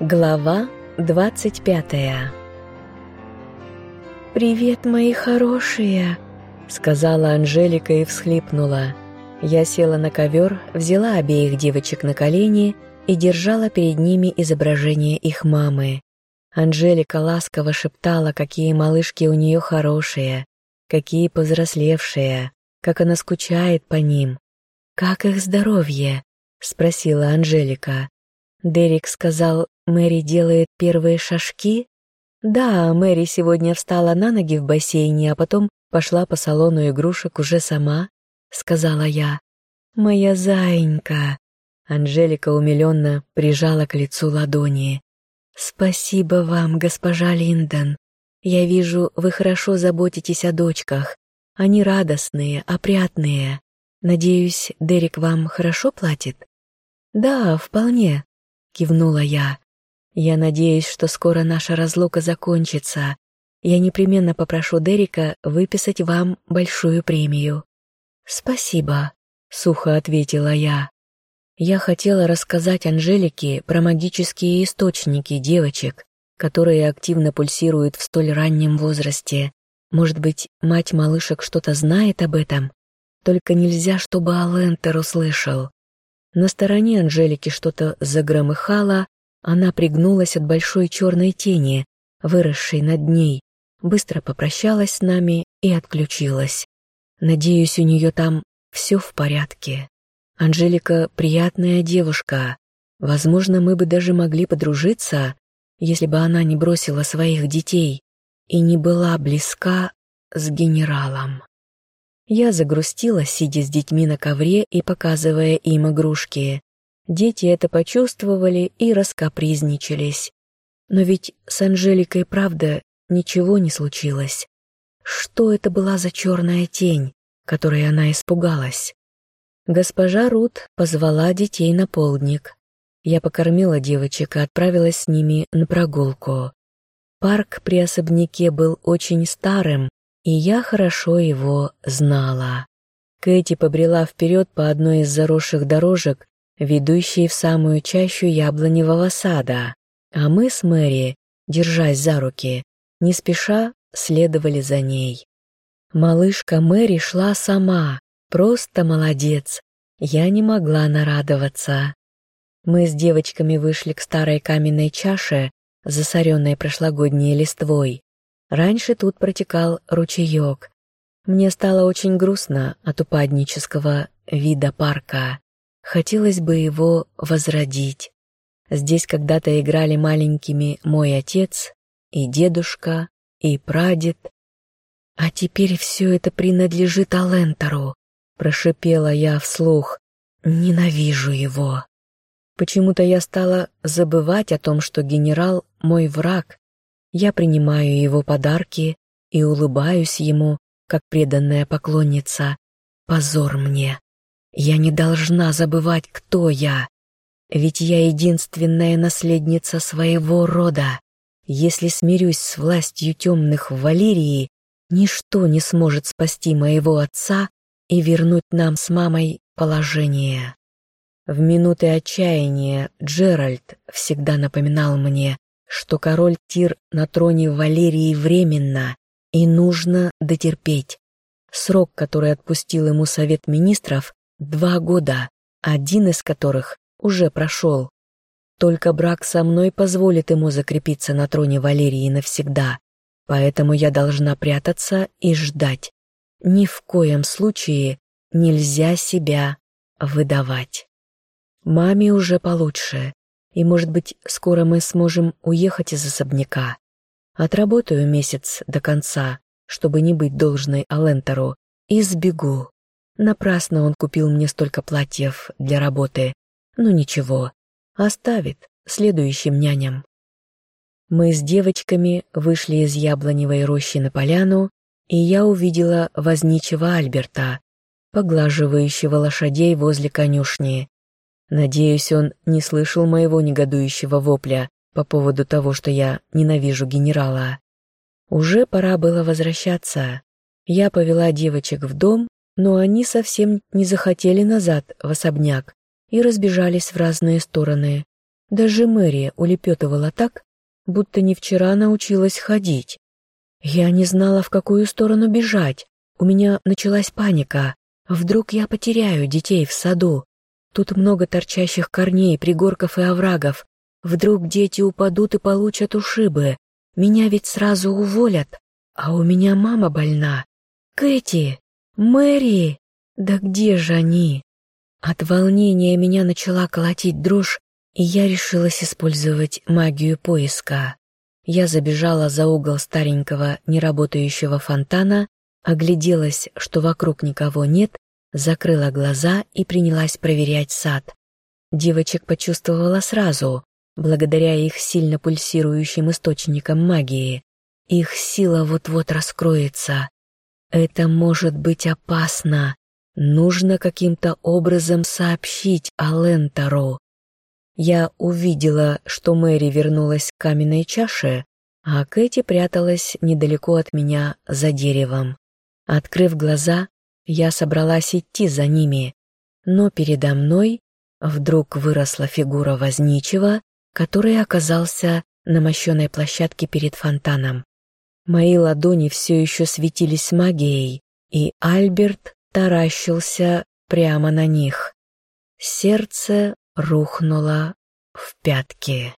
Глава 25 «Привет, мои хорошие!» — сказала Анжелика и всхлипнула. Я села на ковер, взяла обеих девочек на колени и держала перед ними изображение их мамы. Анжелика ласково шептала, какие малышки у нее хорошие, какие повзрослевшие, как она скучает по ним. «Как их здоровье?» — спросила Анжелика. Дерек сказал, Мэри делает первые шажки? Да, Мэри сегодня встала на ноги в бассейне, а потом пошла по салону игрушек уже сама, сказала я. Моя заинька. Анжелика умиленно прижала к лицу ладони. «Спасибо вам, госпожа Линдон. Я вижу, вы хорошо заботитесь о дочках. Они радостные, опрятные. Надеюсь, Дерек вам хорошо платит?» «Да, вполне», — кивнула я. «Я надеюсь, что скоро наша разлука закончится. Я непременно попрошу Дерека выписать вам большую премию». «Спасибо», — сухо ответила я. Я хотела рассказать Анжелике про магические источники девочек, которые активно пульсируют в столь раннем возрасте. Может быть, мать малышек что-то знает об этом? Только нельзя, чтобы Алентер услышал. На стороне Анжелики что-то загромыхало, она пригнулась от большой черной тени, выросшей над ней, быстро попрощалась с нами и отключилась. Надеюсь, у нее там все в порядке. Анжелика приятная девушка. Возможно, мы бы даже могли подружиться, если бы она не бросила своих детей и не была близка с генералом. Я загрустила, сидя с детьми на ковре и показывая им игрушки. Дети это почувствовали и раскапризничались. Но ведь с Анжеликой, правда, ничего не случилось. Что это была за черная тень, которой она испугалась? Госпожа Рут позвала детей на полдник. Я покормила девочек и отправилась с ними на прогулку. Парк при особняке был очень старым, и я хорошо его знала. Кэти побрела вперед по одной из заросших дорожек, ведущей в самую чащу яблоневого сада, а мы с Мэри, держась за руки, не спеша следовали за ней. Малышка Мэри шла сама, просто молодец. Я не могла нарадоваться. Мы с девочками вышли к старой каменной чаше, засоренной прошлогодней листвой. Раньше тут протекал ручеек. Мне стало очень грустно от упаднического вида парка. Хотелось бы его возродить. Здесь когда-то играли маленькими мой отец и дедушка, и прадед. А теперь все это принадлежит Алентору, прошипела я вслух. Ненавижу его. Почему-то я стала забывать о том, что генерал — мой враг, я принимаю его подарки и улыбаюсь ему, как преданная поклонница. Позор мне. Я не должна забывать, кто я. Ведь я единственная наследница своего рода. Если смирюсь с властью темных в Валерии, ничто не сможет спасти моего отца и вернуть нам с мамой положение. В минуты отчаяния Джеральд всегда напоминал мне, что король Тир на троне Валерии временно, и нужно дотерпеть. Срок, который отпустил ему Совет Министров, два года, один из которых уже прошел. Только брак со мной позволит ему закрепиться на троне Валерии навсегда, поэтому я должна прятаться и ждать. Ни в коем случае нельзя себя выдавать. Маме уже получше, и, может быть, скоро мы сможем уехать из особняка. Отработаю месяц до конца, чтобы не быть должной Алентору, и сбегу. Напрасно он купил мне столько платьев для работы. Ну ничего, оставит следующим няням. Мы с девочками вышли из яблоневой рощи на поляну, и я увидела возничего Альберта, поглаживающего лошадей возле конюшни. Надеюсь, он не слышал моего негодующего вопля по поводу того, что я ненавижу генерала. Уже пора было возвращаться. Я повела девочек в дом, но они совсем не захотели назад в особняк и разбежались в разные стороны. Даже Мэри улепетывала так, будто не вчера научилась ходить. Я не знала, в какую сторону бежать. У меня началась паника. Вдруг я потеряю детей в саду. Тут много торчащих корней, пригорков и оврагов. Вдруг дети упадут и получат ушибы. Меня ведь сразу уволят. А у меня мама больна. Кэти! Мэри! Да где же они? От волнения меня начала колотить дрожь, и я решилась использовать магию поиска. Я забежала за угол старенького неработающего фонтана, огляделась, что вокруг никого нет, закрыла глаза и принялась проверять сад. Девочек почувствовала сразу, благодаря их сильно пульсирующим источникам магии. Их сила вот-вот раскроется. Это может быть опасно. Нужно каким-то образом сообщить о Лентору. Я увидела, что Мэри вернулась к каменной чаше, а Кэти пряталась недалеко от меня за деревом. Открыв глаза, я собралась идти за ними, но передо мной вдруг выросла фигура возничего, который оказался на мощенной площадке перед фонтаном. Мои ладони все еще светились магией, и Альберт таращился прямо на них. Сердце рухнуло в пятки.